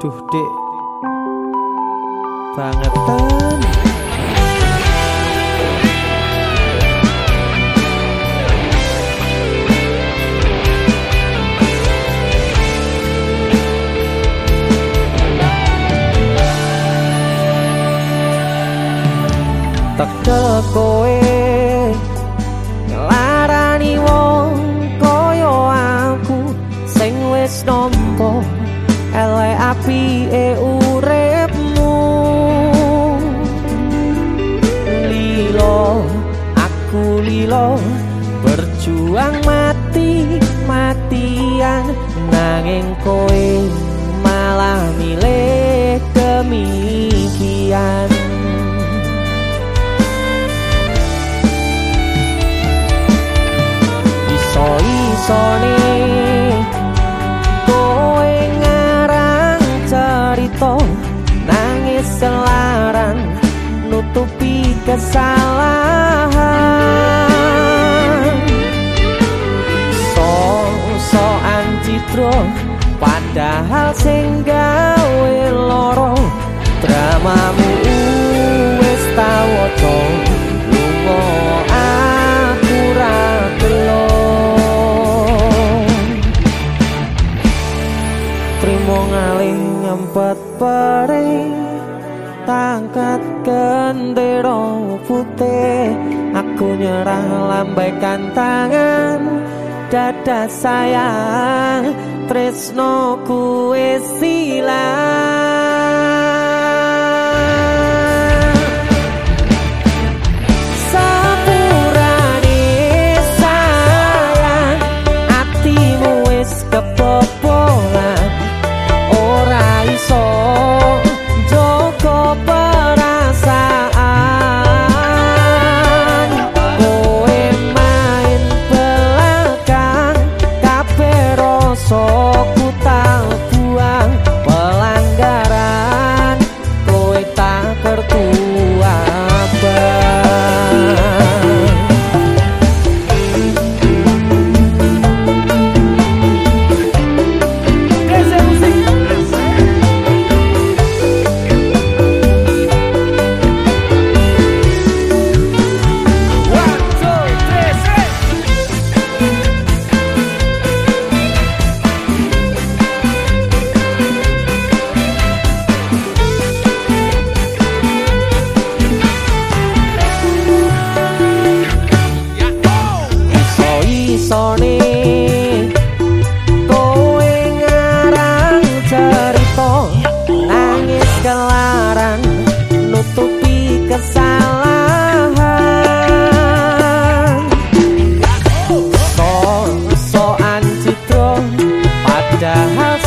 cude bangetan tặc trơ cô em e eu selaran nutupi kesalahan. So so citro padahal sing gawe loro dramamu wis tawoto tangkat gendero putih. Aku nyerah lambaikan tangan. Dada sayang Tresno kue silang.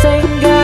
single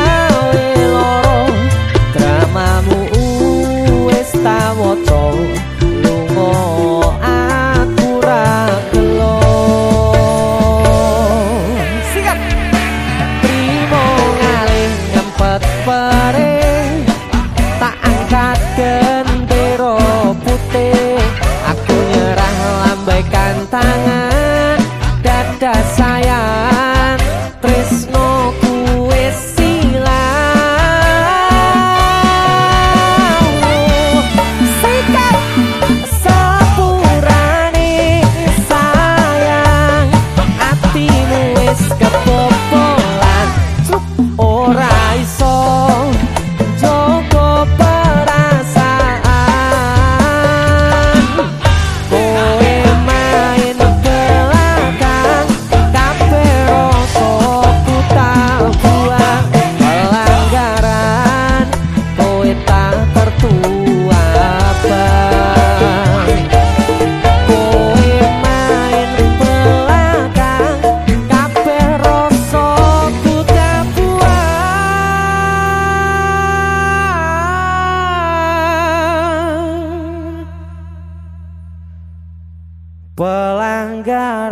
pelanggaran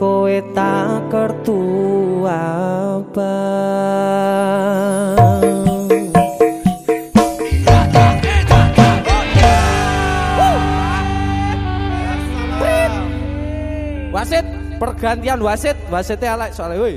kowe tak kertu apa wasit pergantian wasit wasitnya alek soalnya woi.